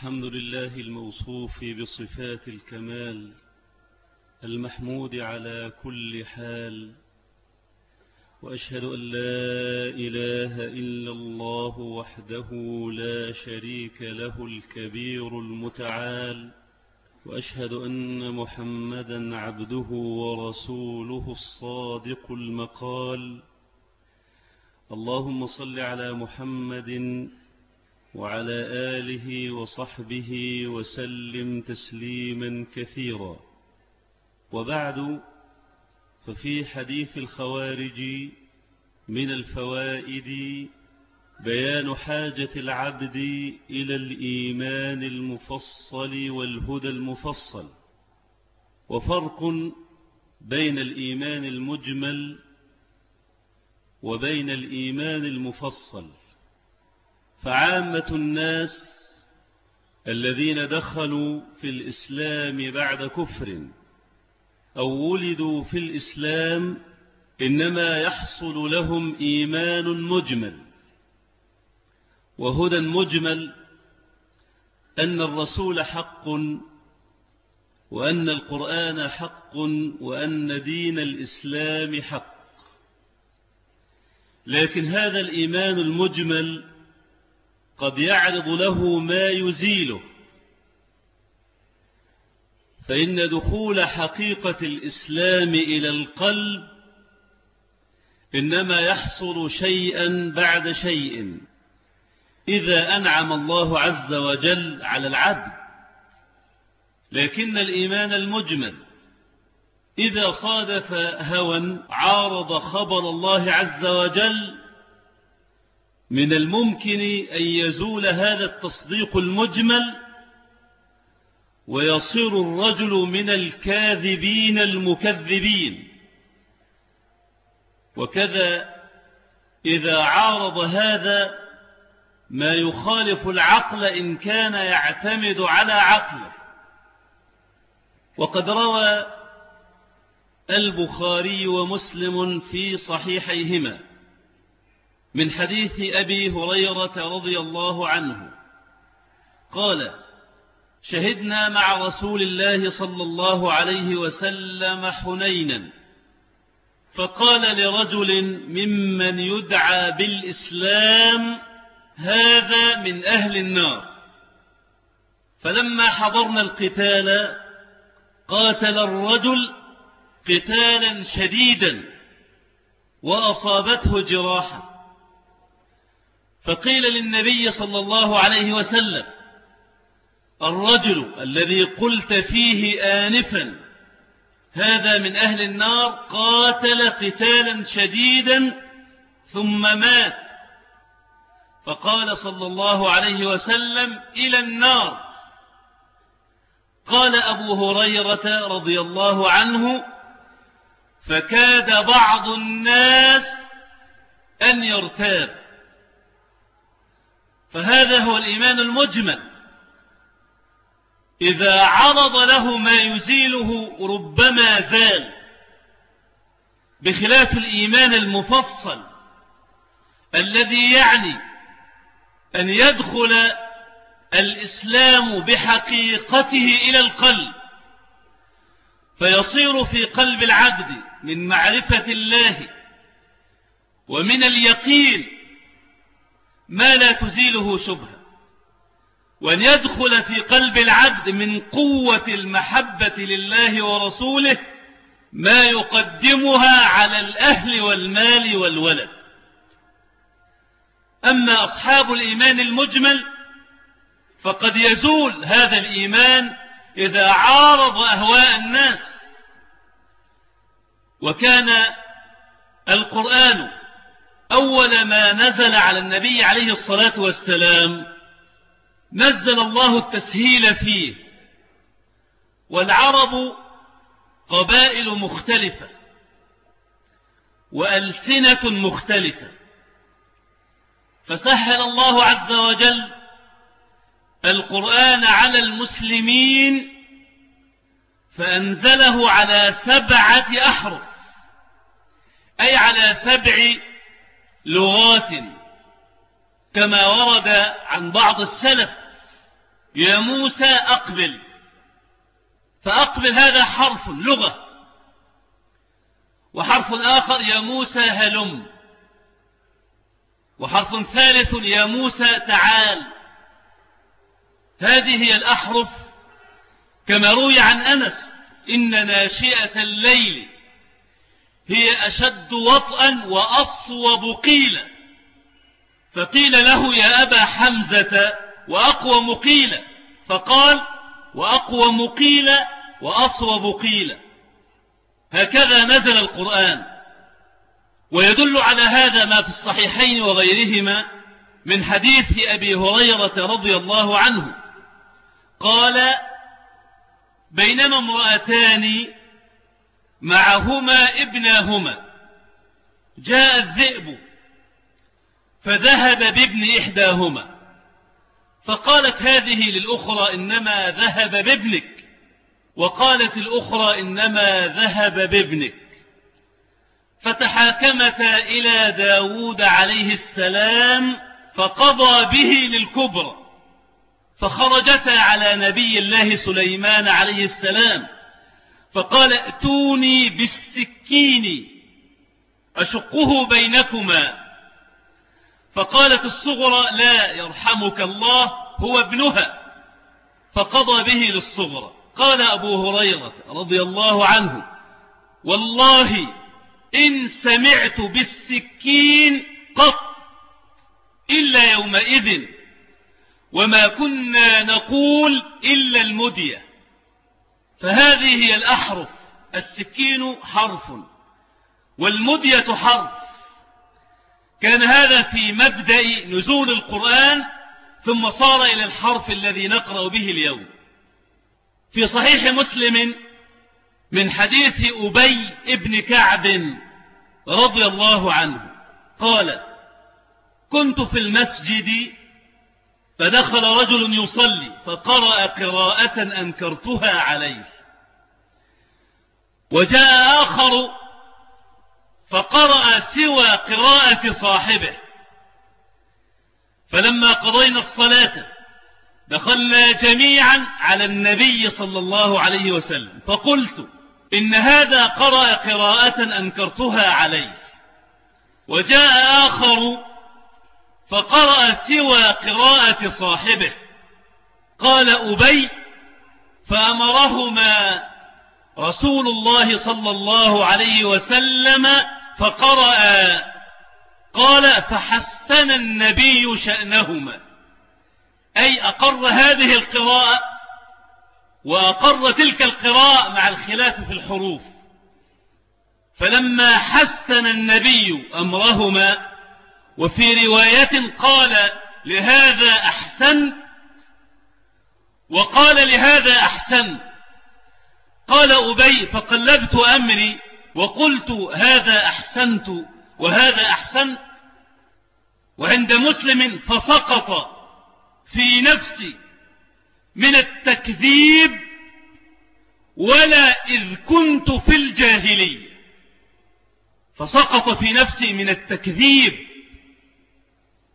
الحمد لله الموصوف بصفات الكمال المحمود على كل حال وأشهد أن لا إله إلا الله وحده لا شريك له الكبير المتعال وأشهد أن محمدا عبده ورسوله الصادق المقال. اللهم صل على محمد وعلى آله وصحبه وسلم تسليما كثيرا. وبعد ففي حديث الخوارج من الفوائد بيان حاجة العبد إلى الإيمان المفصل والهدى المفصل. وفرق بين الإيمان المجمل وبين الإيمان المفصل. فعامة الناس الذين دخلوا في الإسلام بعد كفر أو ولدوا في الإسلام إنما يحصل لهم إيمان مجمل وهدى مجمل أن الرسول حق وأن القرآن حق وأن دين الإسلام حق. لكن هذا الإيمان المجمل قد يعرض له ما يزيله. فإن دخول حقيقة الإسلام إلى القلب إنما يحصل شيئا بعد شيء إذا أنعم الله عز وجل على العبد. لكن الإيمان المجمل إذا صادف هوى عارض خبر الله عز وجل من الممكن أن يزول هذا التصديق المجمل ويصير الرجل من الكاذبين المكذبين. وكذا إذا عارض هذا ما يخالف العقل إن كان يعتمد على عقله. وقد روى البخاري ومسلم في صحيحيهما من حديث أبي هريرة رضي الله عنه. قال شهدنا مع رسول الله صلى الله عليه وسلم حنينا. فقال لرجل ممن يدعى بالإسلام هذا من أهل النار. فلما حضرنا القتال قاتل الرجل قتالا شديدا وأصابته جراحة. فقيل للنبي صلى الله عليه وسلم الرجل الذي قلت فيه آنفا هذا من أهل النار قاتل قتالا شديدا ثم مات. فقال صلى الله عليه وسلم إلى النار. قال أبو هريرة رضي الله عنه فكاد بعض الناس أن يرتاب. فهذا هو الإيمان المجمل. إذا عرض له ما يزيله ربما زال. بخلاف الإيمان المفصل الذي يعني أن يدخل الإسلام بحقيقته إلى القلب. فيصير في قلب العبد من معرفة الله ومن اليقين ما لا تزيله شبهة. وأن يدخل في قلب العبد من قوة المحبة لله ورسوله ما يقدمها على الأهل والمال والولد. أما أصحاب الإيمان المجمل فقد يزول هذا الإيمان إذا عارض أهواء الناس. وكان القرآن أول ما نزل على النبي عليه الصلاة والسلام نزل الله التسهيل فيه والعرب قبائل مختلفة وألسنة مختلفة. فسهل الله عز وجل القرآن على المسلمين فأنزله على سبعة أحرف أي على سبع لغات كما ورد عن بعض السلف يا موسى أقبل. فأقبل هذا حرف لغة. وحرف آخر يا موسى هلم. وحرف ثالث يا موسى تعال. هذه هي الأحرف. كما روي عن أنس إن ناشئة الليل. أشد وطئا وأصوب قيلا. فقيل له يا أبا حمزة وأقوى مقيلا فقال وأقوى مقيلا وأصوب قيلا. هكذا نزل القرآن. ويدل على هذا ما في الصحيحين وغيرهما من حديث أبي هريرة رضي الله عنه. قال بينما امرأتان معهما ابناهما. جاء الذئب فذهب بابن إحداهما. فقالت هذه للأخرى إنما ذهب بابنك. وقالت الأخرى إنما ذهب بابنك. فتحاكمتا إلى داود عليه السلام فقضى به للكبرى. فخرجتا على نبي الله سليمان عليه السلام. فقال ائتوني بالسكين أشقه بينكما. فقالت الصغرى لا يرحمك الله هو ابنها. فقضى به للصغرى. قال أبو هريرة رضي الله عنه والله إن سمعت بالسكين قط إلا يومئذ وما كنا نقول إلا المدية. فهذه هي الأحرف السكين حرف والمدية حرف. كان هذا في مبدأ نزول القرآن ثم صار إلى الحرف الذي نقرأ به اليوم. في صحيح مسلم من حديث أبي ابن كعب رضي الله عنه قال كنت في المسجد فدخل رجل يصلي فقرأ قراءة أنكرتها عليه. وجاء آخر فقرأ سوى قراءة صاحبه. فلما قضينا الصلاة دخلنا جميعا على النبي صلى الله عليه وسلم. فقلت إن هذا قرأ قراءة أنكرتها عليه. وجاء آخر فقرأ سوى قراءة صاحبه. قال أبي فأمرهما رسول الله صلى الله عليه وسلم فقرأ. قال فحسن النبي شأنهما. أي أقر هذه القراءة وأقر تلك القراءة مع الخلاف في الحروف. فلما حسن النبي أمرهما وفي رواية قال لهذا أحسن وقال لهذا أحسن. قال أبي فقلبت أمري وقلت هذا أحسنت وهذا أحسنت وعند مسلم فسقط في نفسي من التكذيب ولا إذ كنت في الجاهلية. فسقط في نفسي من التكذيب.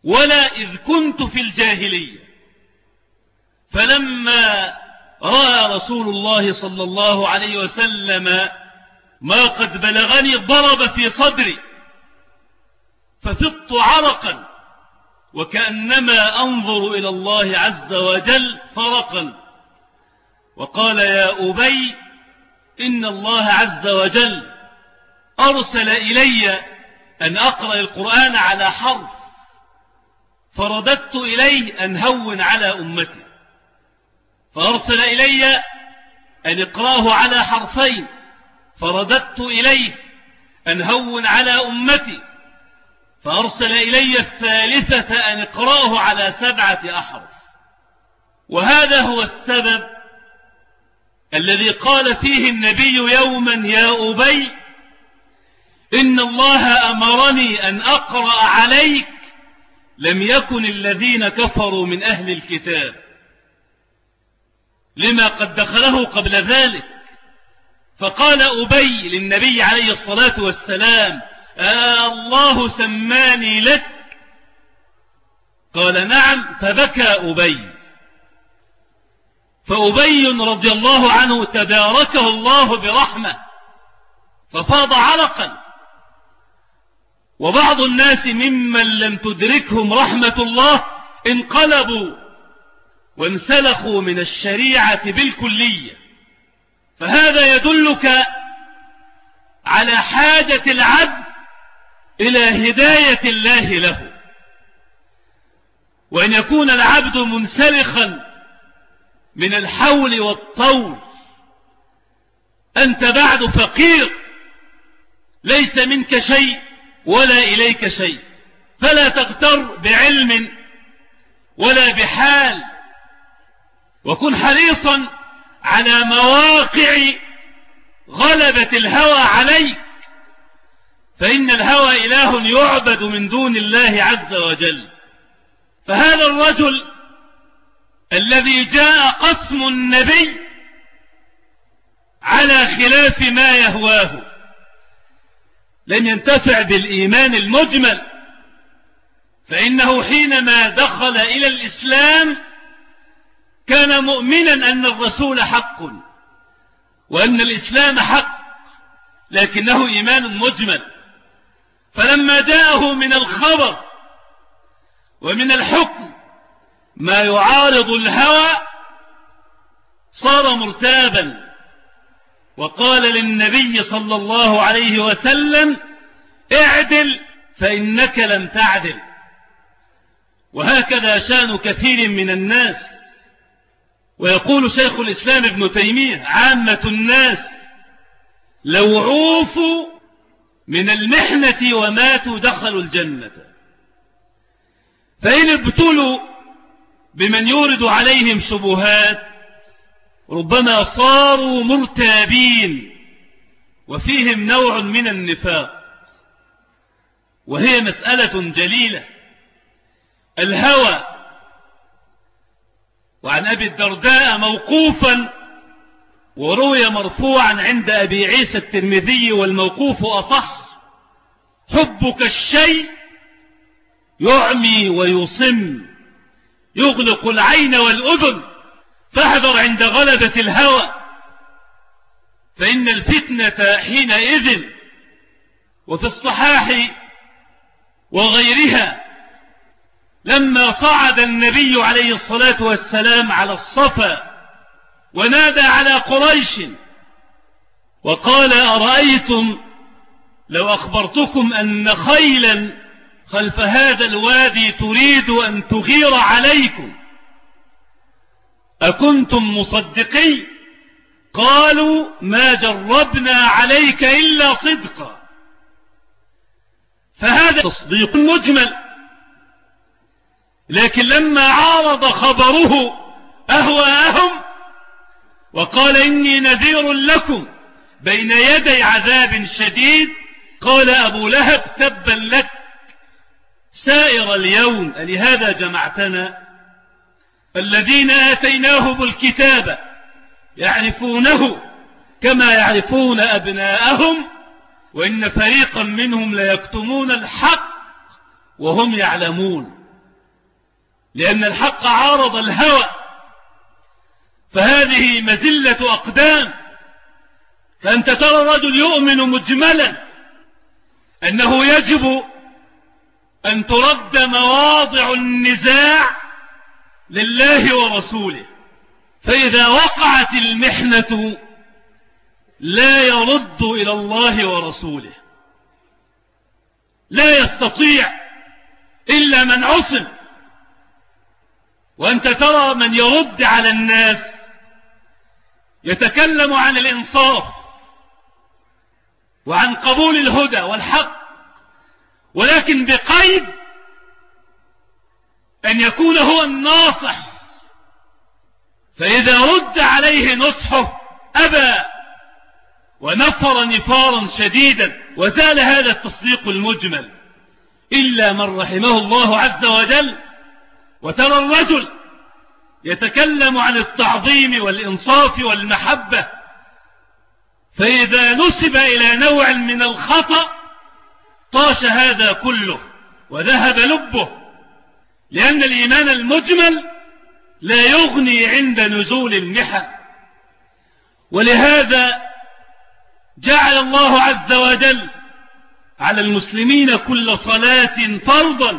ولا إذ كنت في الجاهلية. فلما رأى رسول الله صلى الله عليه وسلم ما قد بلغني ضرب في صدري ففضت عرقا وكأنما أنظر إلى الله عز وجل فرقا. وقال يا أبي إن الله عز وجل أرسل إلي أن أقرأ القرآن على حرف. فرددت إليه أن هون على أمتي. فأرسل إلي أن اقرأه على حرفين. فرددت إليه أن هون على أمتي. فأرسل إلي الثالثة أن اقرأه على سبعة أحرف. وهذا هو السبب الذي قال فيه النبي يوما يا أبي إن الله أمرني أن أقرأ عليك لم يكن الذين كفروا من أهل الكتاب. لما قد دخله قبل ذلك. فقال أبي للنبي عليه الصلاة والسلام آه الله سماني لك. قال نعم فبكى أبي. فأبي رضي الله عنه تداركه الله برحمة. ففاض علقا. وبعض الناس ممن لم تدركهم رحمة الله انقلبوا وانسلخوا من الشريعة بالكلية. فهذا يدلك على حاجة العبد إلى هداية الله له. وأن يكون العبد منسلخا من الحول والطول. أنت بعد فقير ليس منك شيء. ولا إليك شيء. فلا تغتر بعلم ولا بحال. وكن حريصا على مواقع غلبة الهوى عليك. فإن الهوى إله يعبد من دون الله عز وجل. فهذا الرجل الذي جاء قسم النبي على خلاف ما يهواه. لم ينتفع بالإيمان المجمل. فإنه حينما دخل إلى الإسلام كان مؤمنا أن الرسول حق وأن الإسلام حق لكنه إيمان مجمل. فلما جاءه من الخبر ومن الحكم ما يعارض الهوى صار مرتابا. وقال للنبي صلى الله عليه وسلم اعدل فإنك لم تعدل. وهكذا شأن كثير من الناس. ويقول شيخ الإسلام ابن تيمية عامة الناس لو عوفوا من المحنة وماتوا دخلوا الجنة. فإن ابتلوا بمن يورد عليهم شبهات ربما صاروا مرتابين وفيهم نوع من النفاق وهي مسألة جليلة. الهوى وعن أبي الدرداء موقوفا وروي مرفوعا عند أبي عيسى الترمذي والموقوف أصح حبك الشيء يعمي ويصم يغلق العين والأذن. فاحذر عند غلبة الهوى. فإن الفتنة حينئذ وفي الصحاح وغيرها لما صعد النبي عليه الصلاة والسلام على الصفا ونادى على قريش وقال أرأيتم لو أخبرتكم أن خيلا خلف هذا الوادي تريد أن تغير عليكم أكنتم مصدقين؟ قالوا ما جربنا عليك إلا صدقا. فهذا تصديق مجمل. لكن لما عارض خبره أهواءهم وقال إني نذير لكم بين يدي عذاب شديد قال أبو لهب تبا لك سائر اليوم لهذا جمعتنا؟ الذين آتيناهم الكتاب يعرفونه كما يعرفون أبناءهم وإن فريقا منهم ليكتمون الحق وهم يعلمون. لأن الحق عارض الهوى فهذه مزلة أقدام. فأنت ترى الرجل يؤمن مجملا أنه يجب أن ترد مواضع النزاع لله ورسوله. فإذا وقعت المحنة لا يرد إلى الله ورسوله. لا يستطيع إلا من عصم. وأنت ترى من يرد على الناس يتكلم عن الإنصاف وعن قبول الهدى والحق ولكن بقيد أن يكون هو الناصح. فإذا رد عليه نصحه أبى ونفر نفارا شديدا وزال هذا التصديق المجمل إلا من رحمه الله عز وجل. وترى الرجل يتكلم عن التعظيم والإنصاف والمحبة فإذا نسب إلى نوع من الخطأ طاش هذا كله وذهب لبه. لأن الإيمان المجمل لا يغني عند نزول المحن. ولهذا جعل الله عز وجل على المسلمين كل صلاة فرضا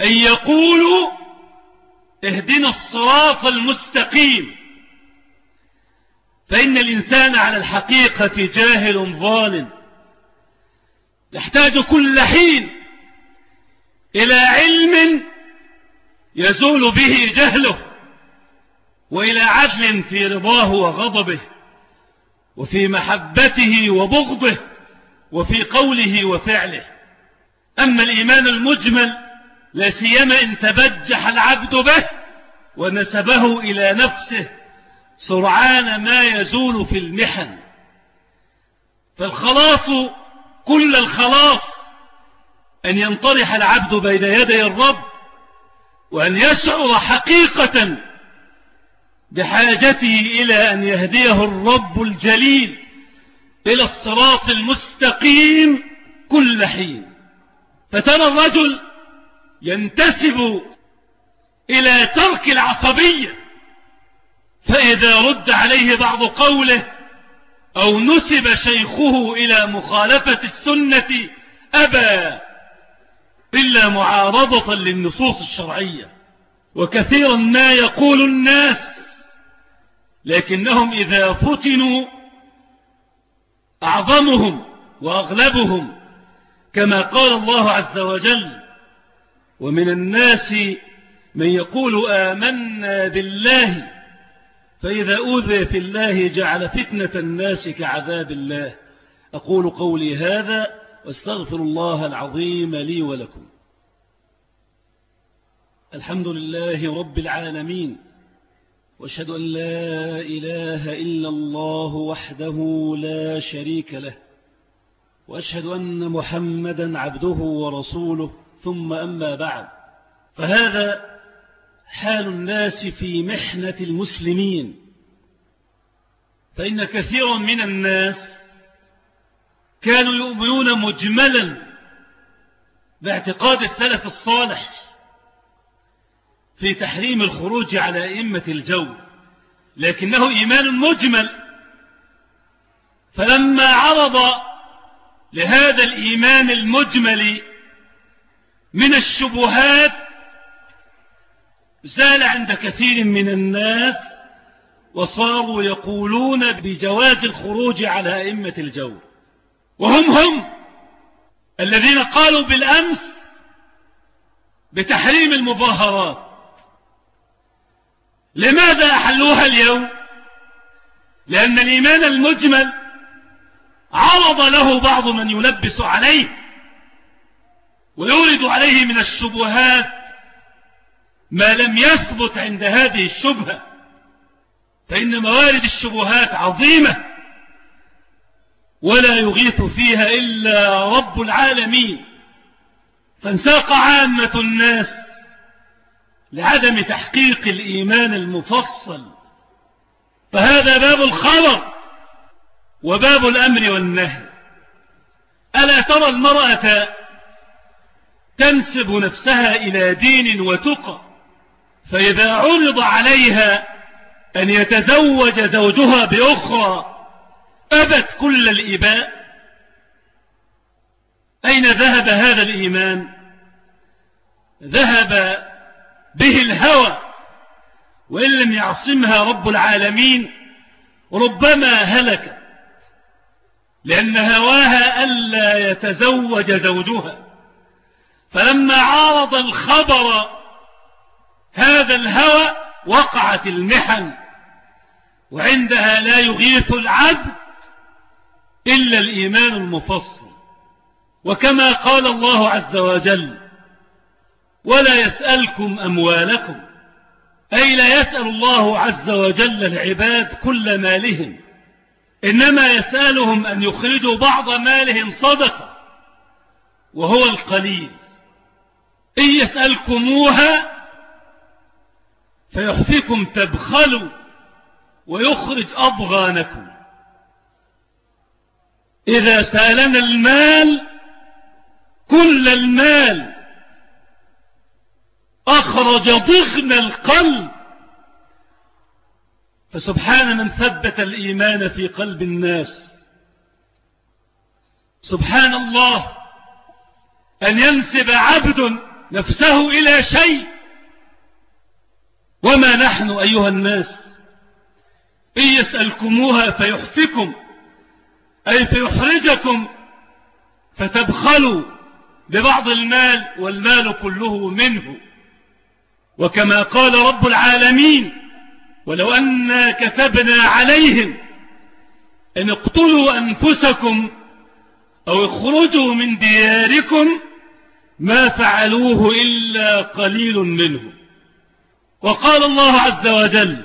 أن يقولوا اهدنا الصراط المستقيم. فإن الإنسان على الحقيقة جاهل ظالم. يحتاج كل حين إلى علم يزول به جهله وإلى عدل في رضاه وغضبه وفي محبته وبغضه وفي قوله وفعله. أما الإيمان المجمل لا سيما إن تبجح العبد به ونسبه إلى نفسه سرعان ما يزول في المحن. فالخلاص كل الخلاص أن ينطرح العبد بين يدي الرب وأن يشعر حقيقة بحاجته إلى أن يهديه الرب الجليل إلى الصراط المستقيم كل حين. فترى الرجل ينتسب إلى ترك العصبية فإذا رد عليه بعض قوله أو نسب شيخه إلى مخالفة السنة أبى إلا معارضة للنصوص الشرعية وكثيرا ما يقول الناس لكنهم إذا فتنوا أعظمهم وأغلبهم كما قال الله عز وجل ومن الناس من يقول آمنا بالله فإذا أوذي في الله جعل فتنة الناس كعذاب الله أقول قولي هذا واستغفر الله العظيم لي ولكم. الحمد لله رب العالمين وأشهد أن لا إله إلا الله وحده لا شريك له وأشهد أن محمدا عبده ورسوله ثم أما بعد. فهذا حال الناس في محنة المسلمين. فإن كثيرا من الناس كانوا يؤمنون مجملا باعتقاد السلف الصالح في تحريم الخروج على أئمة الجو لكنه إيمان مجمل. فلما عرض لهذا الإيمان المجمل من الشبهات زال عند كثير من الناس وصاروا يقولون بجواز الخروج على أئمة الجو. وهم هم الذين قالوا بالأمس بتحريم المظاهرات. لماذا أحلوها اليوم؟ لأن الإيمان المجمل عرض له بعض من يلبس عليه ويورد عليه من الشبهات ما لم يثبت عند هذه الشبهة فإن موارد الشبهات عظيمة. ولا يغيث فيها إلا رب العالمين. فانساق عامة الناس لعدم تحقيق الإيمان المفصل. فهذا باب الخبر وباب الأمر والنهي. ألا ترى المرأة تنسب نفسها إلى دين وتقى فإذا عرض عليها أن يتزوج زوجها بأخرى أبت كل الإباء أين ذهب هذا الإيمان؟ ذهب به الهوى وإن لم يعصمها رب العالمين ربما هلك لأن هواها ألا يتزوج زوجها. فلما عارض الخبر هذا الهوى وقعت المحن وعندها لا يغيث العبد إلا الإيمان المفصل. وكما قال الله عز وجل ولا يسألكم أموالكم أي لا يسأل الله عز وجل العباد كل مالهم إنما يسألهم أن يخرجوا بعض مالهم صدقة وهو القليل. إن يسألكموها فيخفيكم تبخلوا ويخرج أضغانكم. إذا سألنا المال كل المال أخرج ضغن القلب. فسبحان من ثبت الإيمان في قلب الناس. سبحان الله أن ينسب عبد نفسه إلى شيء. وما نحن أيها الناس إن يسألكموها فيحفكم أي فيحرجكم فتبخلوا ببعض المال والمال كله منه. وكما قال رب العالمين ولو أن كتبنا عليهم أن اقتلوا أنفسكم أو اخرجوا من دياركم ما فعلوه إلا قليل منهم. وقال الله عز وجل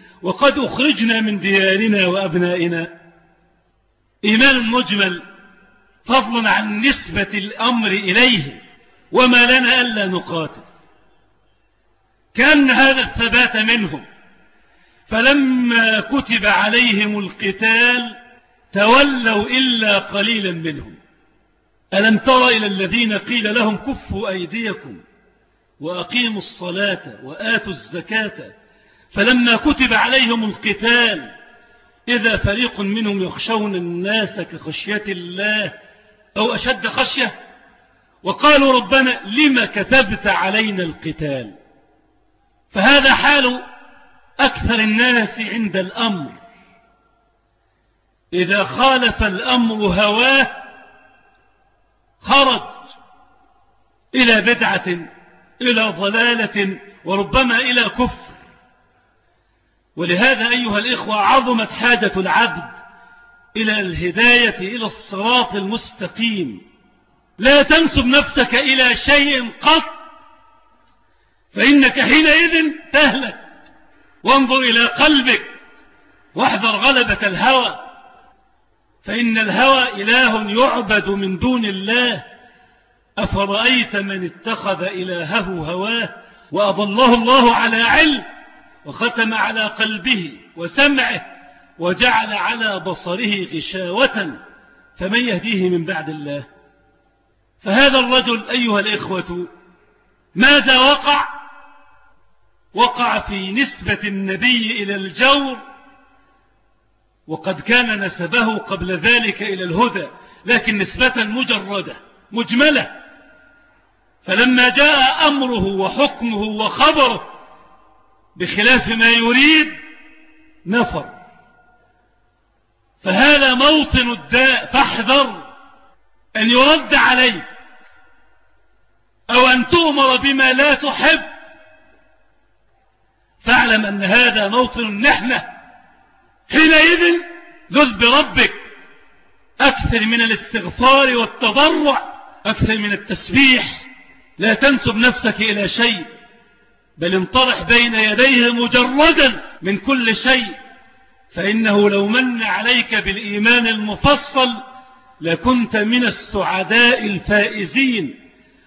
وقد أخرجنا من ديارنا وأبنائنا. إيمان مجمل فضلا عن نسبة الأمر إليه وما لنا ألا نقاتل. كان هذا الثبات منهم. فلما كتب عليهم القتال تولوا إلا قليلا منهم. ألم تر إلى الذين قيل لهم كفوا أيديكم وأقيموا الصلاة وآتوا الزكاة فلما كتب عليهم القتال إذا فريق منهم يخشون الناس كخشية الله أو أشد خشية وقالوا ربنا لما كتبت علينا القتال؟ فهذا حال أكثر الناس عند الأمر. إذا خالف الأمر هواه خرج إلى بدعة إلى ضلالة وربما إلى كفر. ولهذا أيها الإخوة عظمت حاجة العبد إلى الهداية إلى الصراط المستقيم. لا تنسب نفسك إلى شيء قط فإنك حينئذ تهلك. وانظر إلى قلبك واحذر غلبة الهوى. فإن الهوى إله يعبد من دون الله. أفرأيت من اتخذ إلهه هواه وأضله الله على علم؟ وختم على قلبه وسمعه وجعل على بصره غشاوة فمن يهديه من بعد الله. فهذا الرجل أيها الإخوة ماذا وقع؟ وقع في نسبة النبي إلى الجور وقد كان نسبه قبل ذلك إلى الهدى لكن نسبة مجردة مجملة. فلما جاء أمره وحكمه وخبره بخلاف ما يريد نفر فهذا موطن الداء فاحذر أن يرد عليك أو أن تؤمر بما لا تحب. فاعلم أن هذا موطن النحنة. حينئذ ذل بربك. أكثر من الاستغفار والتضرع أكثر من التسبيح. لا تنسب نفسك إلى شيء. بل انطرح بين يديه مجردا من كل شيء فإنه لو من عليك بالإيمان المفصل لكنت من السعداء الفائزين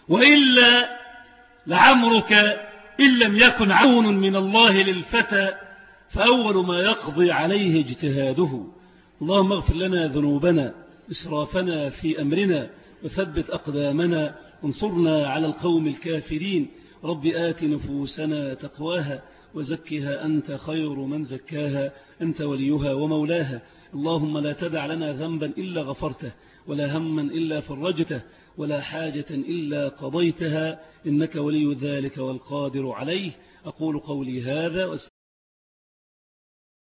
وإلا لعمرك إن لم يكن عون من الله للفتى فأول ما يقضي عليه اجتهاده. اللهم اغفر لنا ذنوبنا إسرافنا في أمرنا وثبت أقدامنا انصرنا على القوم الكافرين. رب آت نفوسنا تقواها وزكها أنت خير من زكاها أنت وليها ومولاها. اللهم لا تدع لنا ذنبا إلا غفرته ولا هما إلا فرجته ولا حاجة إلا قضيتها إنك ولي ذلك والقادر عليه. أقول قولي هذا